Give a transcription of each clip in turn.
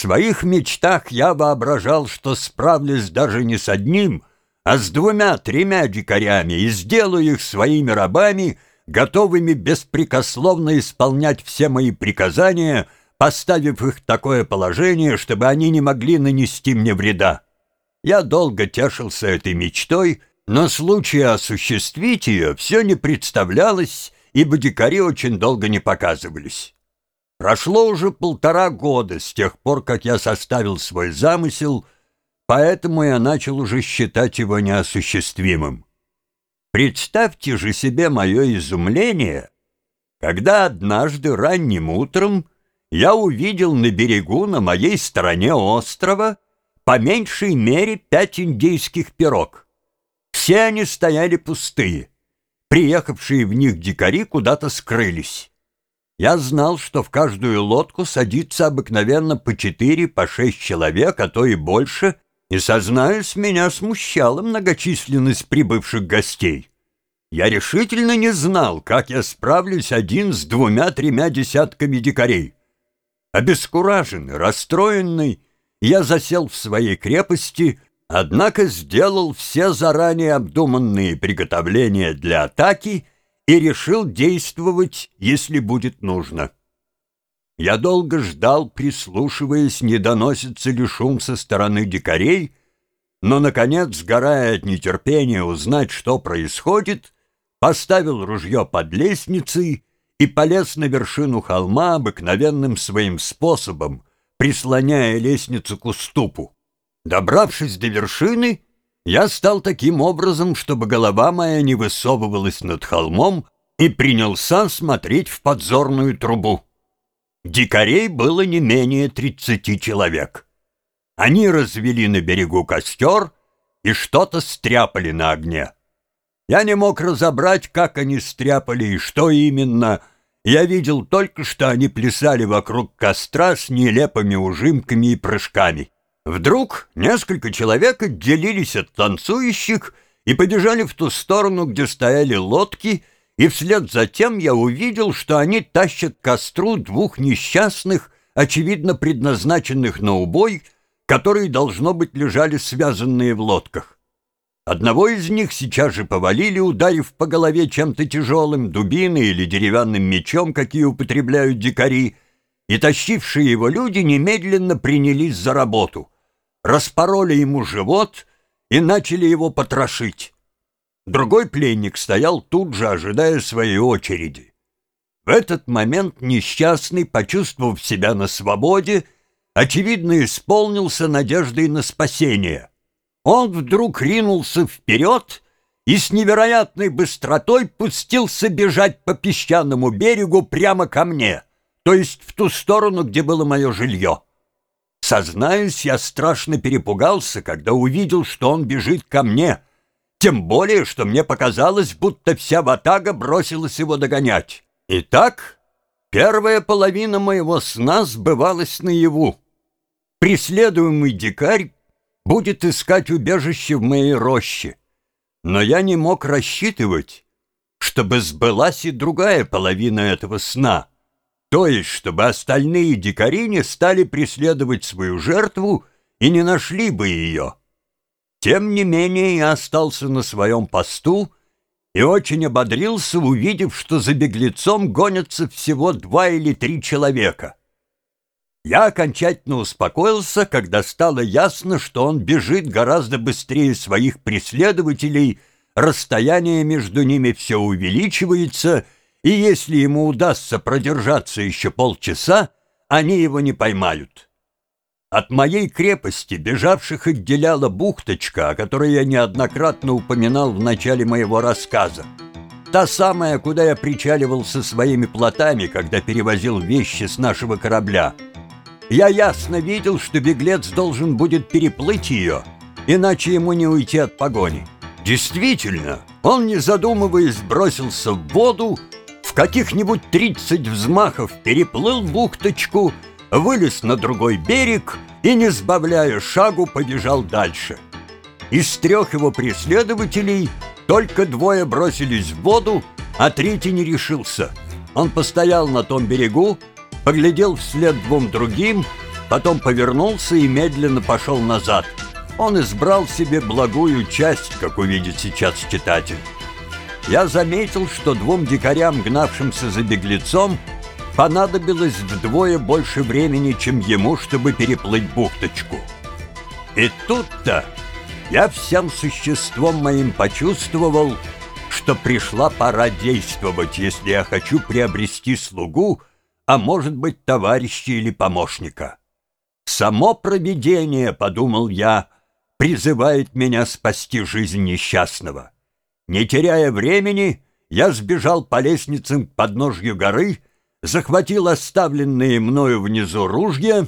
своих мечтах я воображал, что справлюсь даже не с одним, а с двумя-тремя дикарями и сделаю их своими рабами, готовыми беспрекословно исполнять все мои приказания, поставив их в такое положение, чтобы они не могли нанести мне вреда. Я долго тешился этой мечтой, но случая осуществить ее все не представлялось, ибо дикари очень долго не показывались. Прошло уже полтора года с тех пор, как я составил свой замысел, поэтому я начал уже считать его неосуществимым. Представьте же себе мое изумление, когда однажды ранним утром я увидел на берегу на моей стороне острова по меньшей мере пять индейских пирог. Все они стояли пустые. Приехавшие в них дикари куда-то скрылись. Я знал, что в каждую лодку садится обыкновенно по четыре, по шесть человек, а то и больше, и, сознаюсь, меня смущала многочисленность прибывших гостей. Я решительно не знал, как я справлюсь один с двумя-тремя десятками дикарей. Обескураженный, расстроенный, я засел в своей крепости, однако сделал все заранее обдуманные приготовления для атаки — и решил действовать, если будет нужно. Я долго ждал, прислушиваясь, не доносится ли шум со стороны дикарей, но, наконец, сгорая от нетерпения узнать, что происходит, поставил ружье под лестницей и полез на вершину холма обыкновенным своим способом, прислоняя лестницу к уступу. Добравшись до вершины, я стал таким образом, чтобы голова моя не высовывалась над холмом, и принялся смотреть в подзорную трубу. Дикарей было не менее тридцати человек. Они развели на берегу костер и что-то стряпали на огне. Я не мог разобрать, как они стряпали и что именно. Я видел только, что они плясали вокруг костра с нелепыми ужимками и прыжками. Вдруг несколько человек отделились от танцующих и побежали в ту сторону, где стояли лодки, и вслед за тем я увидел, что они тащат к костру двух несчастных, очевидно предназначенных на убой, которые, должно быть, лежали связанные в лодках. Одного из них сейчас же повалили, ударив по голове чем-то тяжелым, дубиной или деревянным мечом, какие употребляют дикари, и тащившие его люди немедленно принялись за работу. Распороли ему живот и начали его потрошить. Другой пленник стоял тут же, ожидая своей очереди. В этот момент несчастный, почувствовав себя на свободе, очевидно исполнился надеждой на спасение. Он вдруг ринулся вперед и с невероятной быстротой пустился бежать по песчаному берегу прямо ко мне — то есть в ту сторону, где было мое жилье. Сознаюсь, я страшно перепугался, когда увидел, что он бежит ко мне, тем более, что мне показалось, будто вся ватага бросилась его догонять. Итак, первая половина моего сна сбывалась наяву. Преследуемый дикарь будет искать убежище в моей роще, но я не мог рассчитывать, чтобы сбылась и другая половина этого сна — то есть, чтобы остальные дикари не стали преследовать свою жертву и не нашли бы ее. Тем не менее, я остался на своем посту и очень ободрился, увидев, что за беглецом гонятся всего два или три человека. Я окончательно успокоился, когда стало ясно, что он бежит гораздо быстрее своих преследователей, расстояние между ними все увеличивается — и если ему удастся продержаться еще полчаса, они его не поймают. От моей крепости бежавших отделяла бухточка, о которой я неоднократно упоминал в начале моего рассказа. Та самая, куда я причаливал со своими плотами, когда перевозил вещи с нашего корабля. Я ясно видел, что беглец должен будет переплыть ее, иначе ему не уйти от погони. Действительно, он, не задумываясь, бросился в воду в каких-нибудь тридцать взмахов переплыл бухточку, вылез на другой берег и, не сбавляя шагу, побежал дальше. Из трех его преследователей только двое бросились в воду, а третий не решился. Он постоял на том берегу, поглядел вслед двум другим потом повернулся и медленно пошел назад. Он избрал себе благую часть, как увидит сейчас читатель. Я заметил, что двум дикарям, гнавшимся за беглецом, понадобилось вдвое больше времени, чем ему, чтобы переплыть бухточку. И тут-то я всем существом моим почувствовал, что пришла пора действовать, если я хочу приобрести слугу, а может быть, товарища или помощника. Само провидение, подумал я, призывает меня спасти жизнь несчастного. Не теряя времени, я сбежал по лестницам к подножью горы, захватил оставленные мною внизу ружья,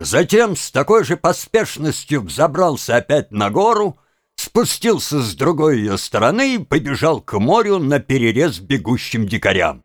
затем с такой же поспешностью взобрался опять на гору, спустился с другой ее стороны и побежал к морю на перерез бегущим дикарям.